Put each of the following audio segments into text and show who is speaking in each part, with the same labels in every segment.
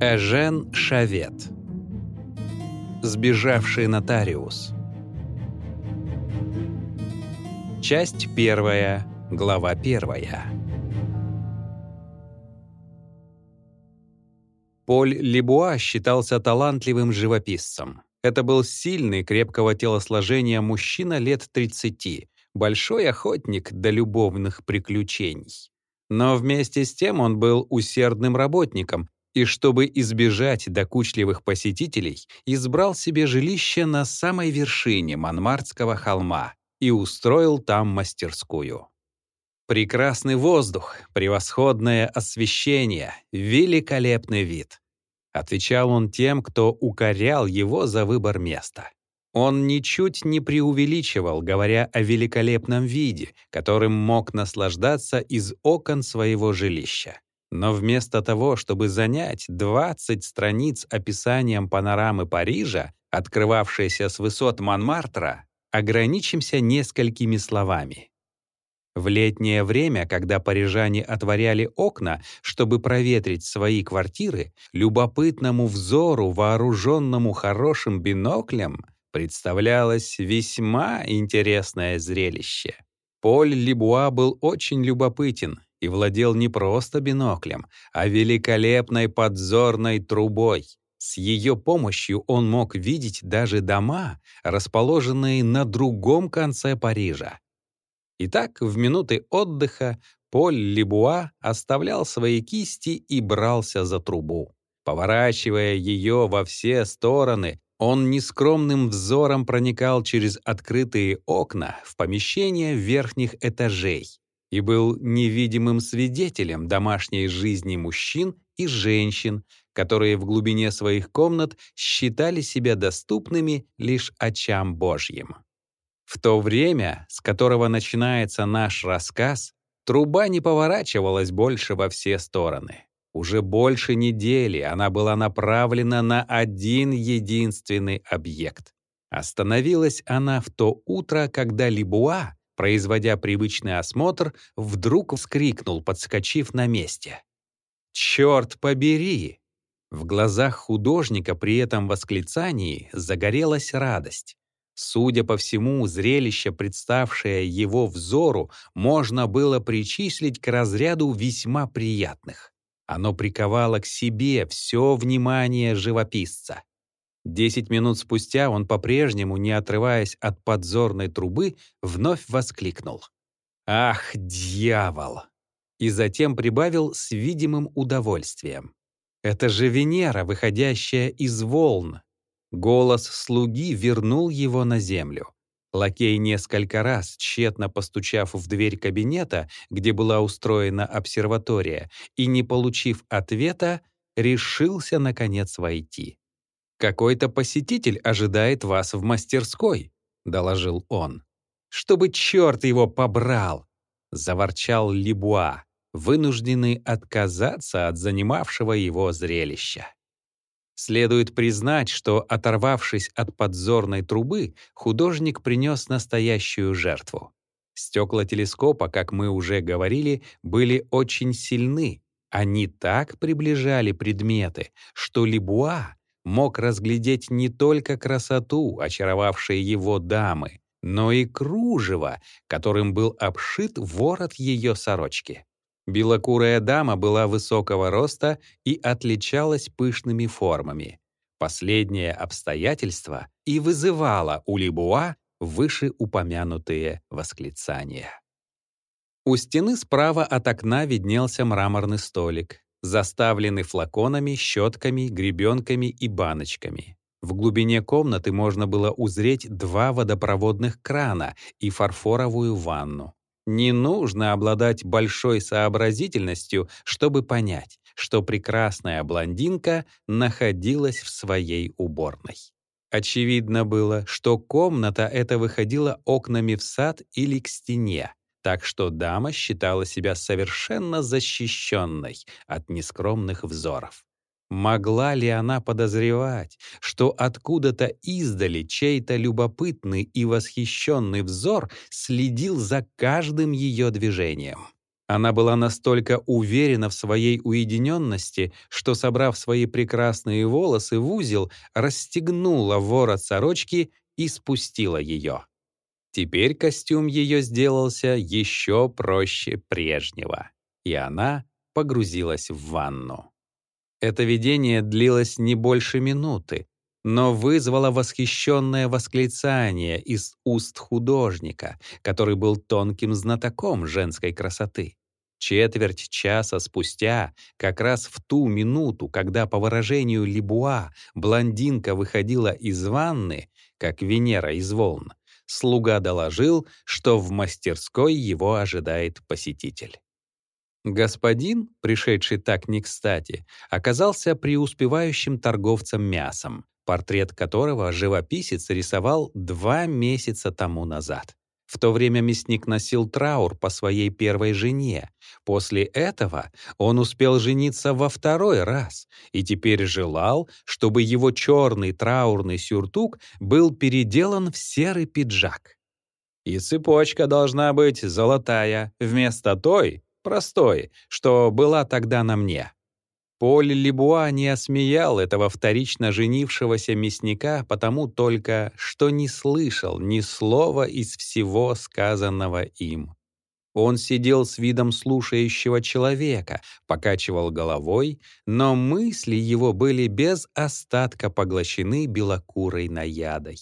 Speaker 1: Эжен Шавет Сбежавший нотариус Часть первая, глава первая Поль Лебуа считался талантливым живописцем. Это был сильный, крепкого телосложения мужчина лет 30, большой охотник до любовных приключений. Но вместе с тем он был усердным работником и, чтобы избежать докучливых посетителей, избрал себе жилище на самой вершине Монмартского холма и устроил там мастерскую. Прекрасный воздух, превосходное освещение, великолепный вид. Отвечал он тем, кто укорял его за выбор места. Он ничуть не преувеличивал, говоря о великолепном виде, которым мог наслаждаться из окон своего жилища. Но вместо того, чтобы занять 20 страниц описанием панорамы Парижа, открывавшейся с высот Монмартра, ограничимся несколькими словами. В летнее время, когда парижане отворяли окна, чтобы проветрить свои квартиры, любопытному взору, вооруженному хорошим биноклем, представлялось весьма интересное зрелище. Поль Лебуа был очень любопытен и владел не просто биноклем, а великолепной подзорной трубой. С ее помощью он мог видеть даже дома, расположенные на другом конце Парижа. Итак, в минуты отдыха Поль Лебуа оставлял свои кисти и брался за трубу. Поворачивая ее во все стороны, он нескромным взором проникал через открытые окна в помещения верхних этажей и был невидимым свидетелем домашней жизни мужчин и женщин, которые в глубине своих комнат считали себя доступными лишь очам Божьим. В то время, с которого начинается наш рассказ, труба не поворачивалась больше во все стороны. Уже больше недели она была направлена на один единственный объект. Остановилась она в то утро, когда Либуа, производя привычный осмотр, вдруг вскрикнул, подскочив на месте. «Черт побери!» В глазах художника при этом восклицании загорелась радость. Судя по всему, зрелище, представшее его взору, можно было причислить к разряду весьма приятных. Оно приковало к себе все внимание живописца. Десять минут спустя он по-прежнему, не отрываясь от подзорной трубы, вновь воскликнул. «Ах, дьявол!» И затем прибавил с видимым удовольствием. «Это же Венера, выходящая из волн, Голос слуги вернул его на землю. Лакей несколько раз, тщетно постучав в дверь кабинета, где была устроена обсерватория, и не получив ответа, решился, наконец, войти. «Какой-то посетитель ожидает вас в мастерской», — доложил он. «Чтобы черт его побрал!» — заворчал Либуа, вынужденный отказаться от занимавшего его зрелища. Следует признать, что, оторвавшись от подзорной трубы, художник принес настоящую жертву. Стекла телескопа, как мы уже говорили, были очень сильны. Они так приближали предметы, что Либуа мог разглядеть не только красоту, очаровавшей его дамы, но и кружево, которым был обшит ворот ее сорочки. Белокурая дама была высокого роста и отличалась пышными формами. Последнее обстоятельство и вызывало у Либуа вышеупомянутые восклицания. У стены справа от окна виднелся мраморный столик, заставленный флаконами, щетками, гребенками и баночками. В глубине комнаты можно было узреть два водопроводных крана и фарфоровую ванну. Не нужно обладать большой сообразительностью, чтобы понять, что прекрасная блондинка находилась в своей уборной. Очевидно было, что комната эта выходила окнами в сад или к стене, так что дама считала себя совершенно защищенной от нескромных взоров. Могла ли она подозревать, что откуда-то издали чей-то любопытный и восхищенный взор следил за каждым ее движением? Она была настолько уверена в своей уединенности, что, собрав свои прекрасные волосы в узел, расстегнула ворот сорочки и спустила ее. Теперь костюм ее сделался еще проще прежнего, и она погрузилась в ванну. Это видение длилось не больше минуты, но вызвало восхищенное восклицание из уст художника, который был тонким знатоком женской красоты. Четверть часа спустя, как раз в ту минуту, когда, по выражению Лебуа, блондинка выходила из ванны, как Венера из волн, слуга доложил, что в мастерской его ожидает посетитель. Господин, пришедший так не кстати, оказался преуспевающим торговцем мясом, портрет которого живописец рисовал два месяца тому назад. В то время мясник носил траур по своей первой жене. После этого он успел жениться во второй раз и теперь желал, чтобы его черный траурный сюртук был переделан в серый пиджак. И цепочка должна быть золотая, вместо той, простой, что была тогда на мне. Поль Лебуа не осмеял этого вторично женившегося мясника потому только, что не слышал ни слова из всего сказанного им. Он сидел с видом слушающего человека, покачивал головой, но мысли его были без остатка поглощены белокурой наядой.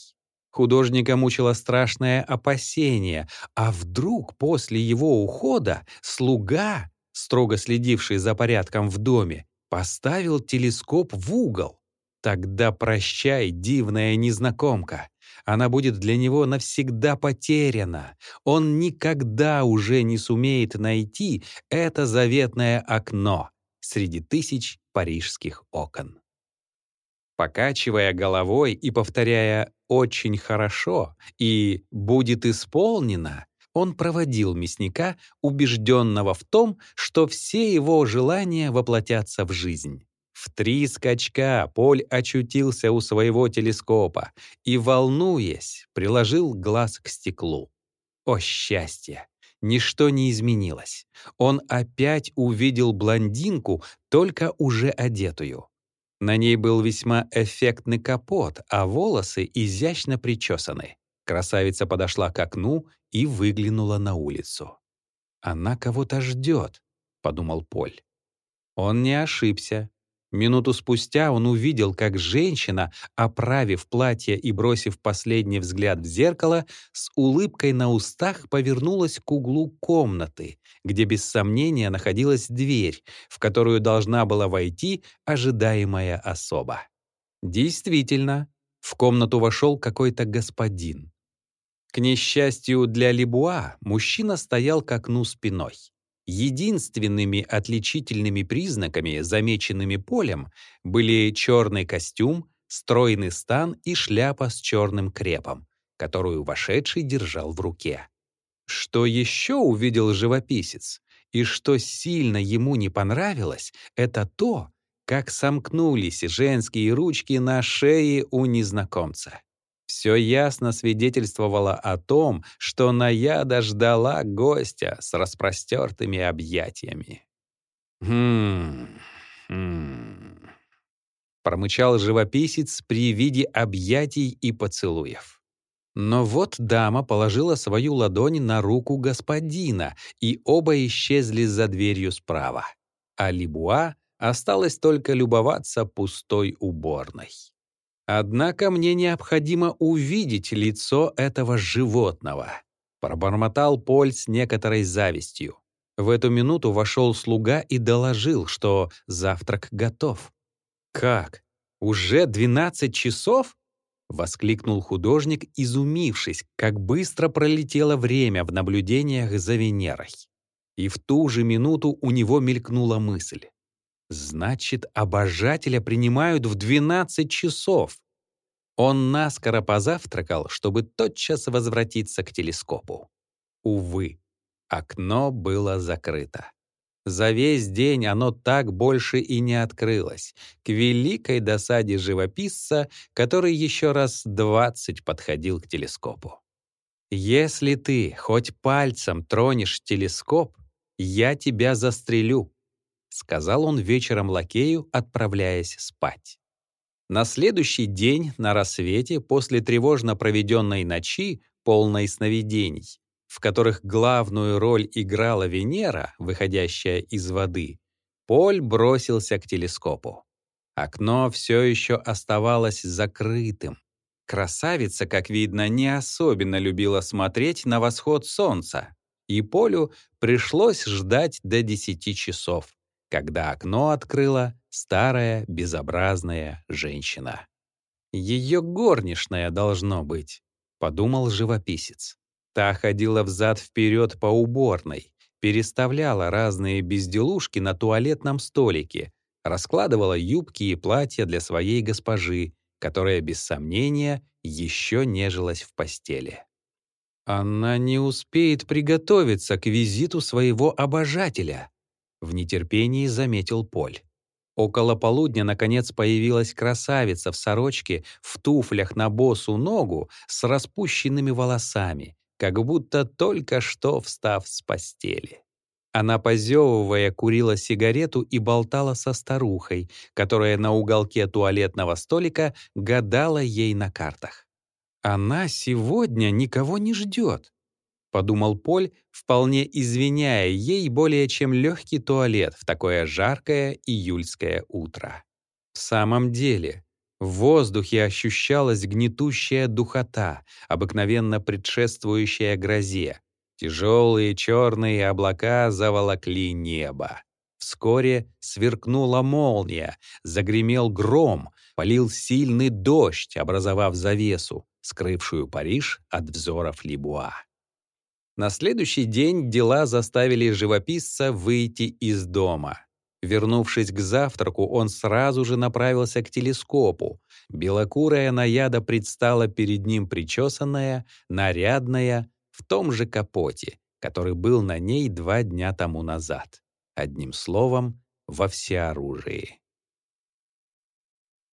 Speaker 1: Художника мучило страшное опасение, а вдруг после его ухода слуга, строго следивший за порядком в доме, Поставил телескоп в угол. Тогда прощай, дивная незнакомка. Она будет для него навсегда потеряна. Он никогда уже не сумеет найти это заветное окно среди тысяч парижских окон. Покачивая головой и повторяя «очень хорошо» и «будет исполнено», он проводил мясника, убежденного в том, что все его желания воплотятся в жизнь. В три скачка Поль очутился у своего телескопа и, волнуясь, приложил глаз к стеклу. О счастье! Ничто не изменилось. Он опять увидел блондинку, только уже одетую. На ней был весьма эффектный капот, а волосы изящно причесаны. Красавица подошла к окну и выглянула на улицу. «Она кого-то ждет», — подумал Поль. Он не ошибся. Минуту спустя он увидел, как женщина, оправив платье и бросив последний взгляд в зеркало, с улыбкой на устах повернулась к углу комнаты, где без сомнения находилась дверь, в которую должна была войти ожидаемая особа. Действительно, в комнату вошел какой-то господин. К несчастью для Лебуа, мужчина стоял к окну спиной. Единственными отличительными признаками, замеченными полем, были черный костюм, стройный стан и шляпа с черным крепом, которую вошедший держал в руке. Что еще увидел живописец, и что сильно ему не понравилось, это то, как сомкнулись женские ручки на шее у незнакомца. Все ясно свидетельствовало о том, что Наяда ждала гостя с распростертыми объятиями. «Хм... хм...» промычал живописец при виде объятий и поцелуев. Но вот дама положила свою ладонь на руку господина, и оба исчезли за дверью справа. А Либуа осталось только любоваться пустой уборной. Однако мне необходимо увидеть лицо этого животного. Пробормотал Поль с некоторой завистью. В эту минуту вошел слуга и доложил, что завтрак готов. «Как? Уже 12 часов?» — воскликнул художник, изумившись, как быстро пролетело время в наблюдениях за Венерой. И в ту же минуту у него мелькнула мысль. Значит, обожателя принимают в 12 часов. Он наскоро позавтракал, чтобы тотчас возвратиться к телескопу. Увы, окно было закрыто. За весь день оно так больше и не открылось, к великой досаде живописца, который еще раз двадцать подходил к телескопу. Если ты хоть пальцем тронешь телескоп, я тебя застрелю», — сказал он вечером лакею, отправляясь спать. На следующий день на рассвете, после тревожно проведенной ночи, полной сновидений, в которых главную роль играла Венера, выходящая из воды, Поль бросился к телескопу. Окно все еще оставалось закрытым. Красавица, как видно, не особенно любила смотреть на восход солнца, и Полю пришлось ждать до 10 часов, когда окно открыла старая безобразная женщина. «Ее горничная должно быть», — подумал живописец. Та ходила взад-вперед по уборной, переставляла разные безделушки на туалетном столике, раскладывала юбки и платья для своей госпожи, которая, без сомнения, еще нежилась в постели. Она не успеет приготовиться к визиту своего обожателя, в нетерпении заметил Поль. Около полудня, наконец, появилась красавица в сорочке, в туфлях на босу ногу, с распущенными волосами, как будто только что встав с постели. Она, позевывая, курила сигарету и болтала со старухой, которая на уголке туалетного столика гадала ей на картах. «Она сегодня никого не ждет», — подумал Поль, вполне извиняя ей более чем легкий туалет в такое жаркое июльское утро. В самом деле, в воздухе ощущалась гнетущая духота, обыкновенно предшествующая грозе. Тяжелые черные облака заволокли небо. Вскоре сверкнула молния, загремел гром, полил сильный дождь, образовав завесу скрывшую Париж от взоров Либуа. На следующий день дела заставили живописца выйти из дома. Вернувшись к завтраку, он сразу же направился к телескопу. Белокурая наяда предстала перед ним причесанная, нарядная, в том же капоте, который был на ней два дня тому назад. Одним словом, во всеоружии.